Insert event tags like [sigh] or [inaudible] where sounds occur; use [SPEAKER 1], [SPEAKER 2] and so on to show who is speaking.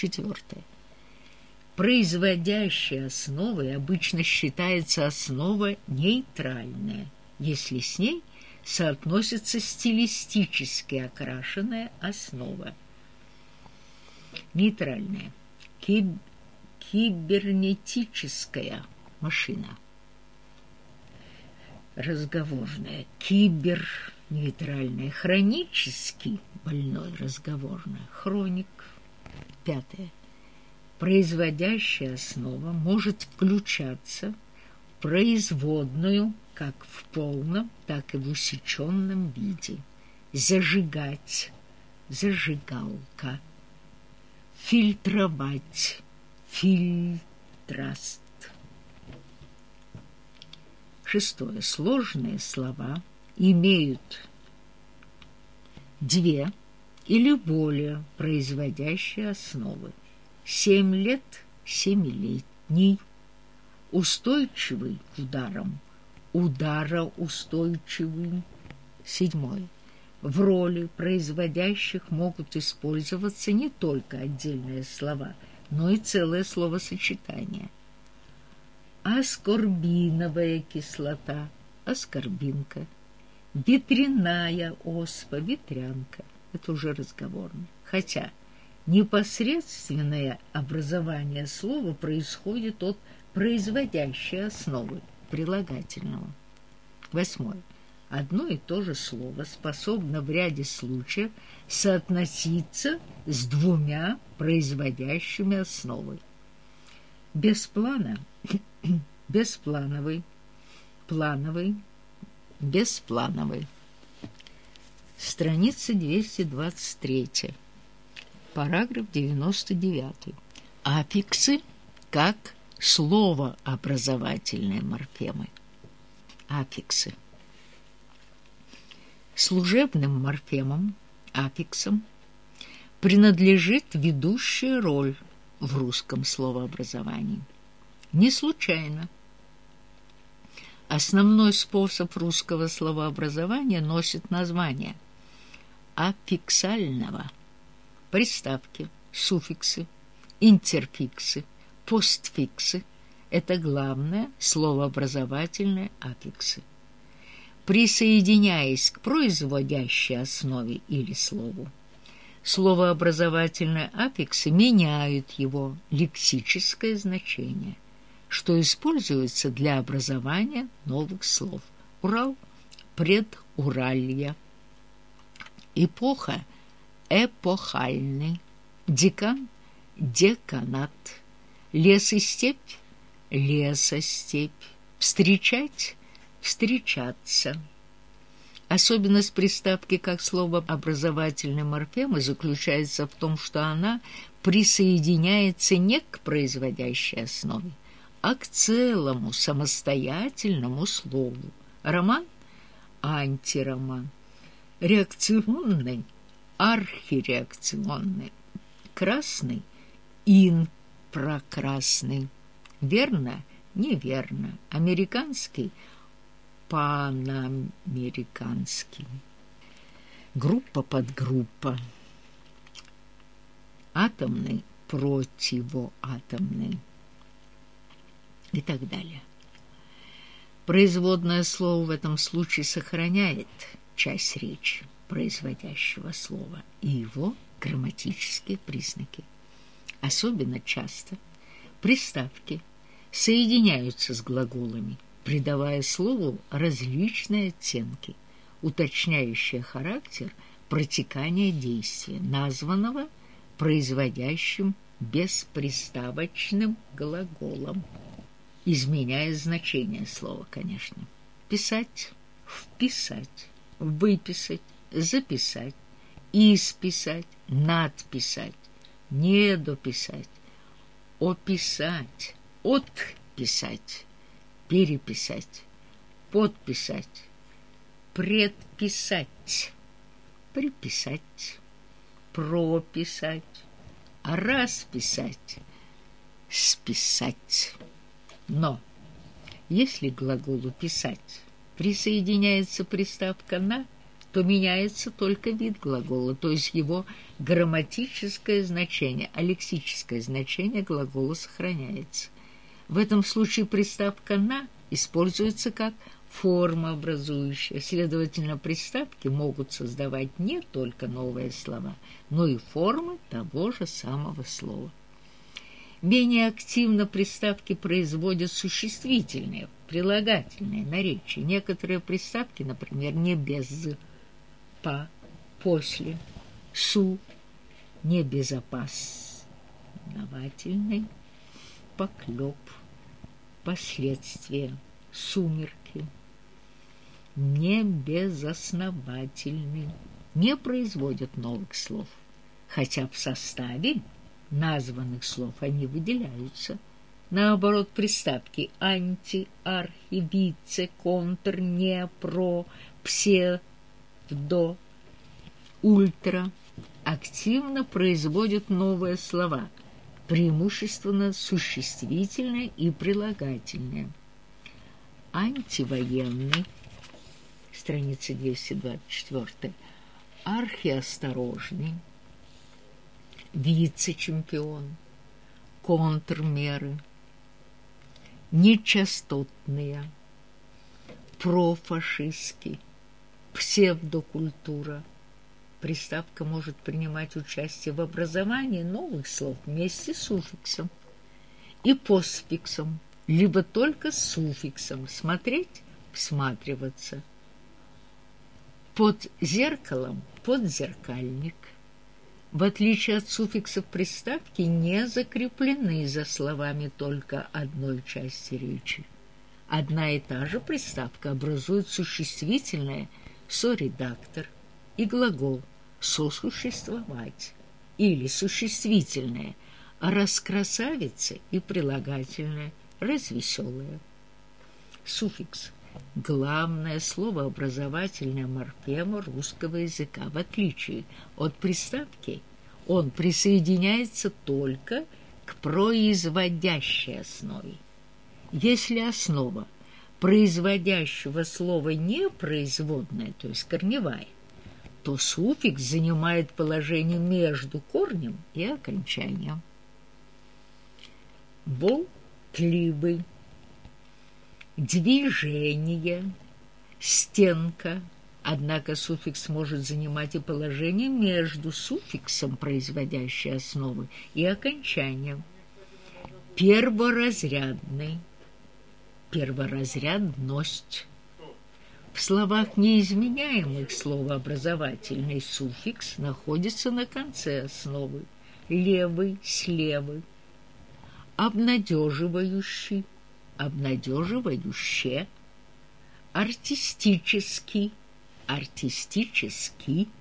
[SPEAKER 1] Четвертое. Производящей основой обычно считается основа нейтральная, если с ней соотносится стилистически окрашенная основа. Нейтральная. Киб кибернетическая машина. Разговорная. Кибер нейтральная. Хронический больной разговорная. Хроник. Пятое. Производящая основа может включаться в производную как в полном, так и в усеченном виде. Зажигать. Зажигалка. Фильтровать. Фильтраст. Шестое. Сложные слова имеют две или более производящие основы. Семь лет – семилетний, устойчивый к ударам, удароустойчивый. Седьмое. В роли производящих могут использоваться не только отдельные слова, но и целое словосочетание. Аскорбиновая кислота, аскорбинка, ветряная оспа, ветрянка. Это уже разговорно. Хотя непосредственное образование слова происходит от производящей основы прилагательного. Восьмое. Одно и то же слово способно в ряде случаев соотноситься с двумя производящими основы. Без плана, [coughs] бесплановый, плановый, бесплановый. Страница 223. Параграф 99. Аффиксы как словообразовательные морфемы. Аффиксы. Служебным морфемам, аффиксам, принадлежит ведущая роль в русском словообразовании. Не случайно. Основной способ русского словообразования носит название аффиксального. Приставки, суффиксы, интерфиксы, постфиксы – это главное словообразовательные аффиксы. Присоединяясь к производящей основе или слову, словообразовательные аффиксы меняют его лексическое значение, что используется для образования новых слов. Урал – предуралья. Эпоха – эпохальный. Декан – деканат Лес и степь — лесостепь. Встречать — встречаться. Особенность приставки как слово образовательной морфемы заключается в том, что она присоединяется не к производящей основе, а к целому самостоятельному слову. Роман – антироман. Реакционный – архиреакционный. Красный – инк прокрасный. Верно? Неверно. Американский? Панамериканский. Группа-подгруппа. Атомный, противоатомный и так далее. Производное слово в этом случае сохраняет часть речи производящего слова и его грамматические признаки. Особенно часто приставки соединяются с глаголами, придавая слову различные оттенки, уточняющие характер протекания действия, названного производящим бесприставочным глаголом, изменяя значение слова, конечно. Писать, вписать, выписать, записать, исписать, надписать, не дописать, описать, отписать, переписать, подписать, предписать, приписать, прописать, расписать, списать. Но если глаголу «писать» присоединяется приставка «на», то меняется только вид глагола, то есть его грамматическое значение, а лексическое значение глагола сохраняется. В этом случае приставка «на» используется как форма образующая. Следовательно, приставки могут создавать не только новые слова, но и формы того же самого слова. Менее активно приставки производят существительные, прилагательные наречия. Некоторые приставки, например, не без «по», «после», «су», небезопасновательный, поклёп, последствия, сумерки, небезосновательный, не производят новых слов, хотя в составе названных слов они выделяются. Наоборот, приставки анти, архи, вице, контр, не, про, псевдо, ультра активно производят новые слова, преимущественно существительные и прилагательные. Антивоенный, страница 224, архиосторожный, вице-чемпион, контрмеры, нечастотные, профашистский, псевдокультура. Приставка может принимать участие в образовании новых слов вместе с суффиксом и постфиксом, либо только с суффиксом «смотреть», «всматриваться». Под зеркалом – подзеркальник – в отличие от суффиксов приставки, не закреплены за словами только одной части речи. Одна и та же приставка образует существительное «соредактор» и глагол «сосуществовать» или существительное «раскрасавица» и прилагательное «развеселое». Суффикс – главное словообразовательная морфема русского языка. В отличие от приставки, он присоединяется только к производящей основе. Если основа производящего слова не производная, то есть корневая, то суффикс занимает положение между корнем и окончанием. Болтливый движение, стенка. Однако суффикс может занимать и положение между суффиксом, производящей основы, и окончанием. Перворазрядный, перворазрядность. В словах неизменяемых словообразовательный суффикс находится на конце основы. Левый, слевый. Обнадеживающий, обнадеживающе, артистический, артистический –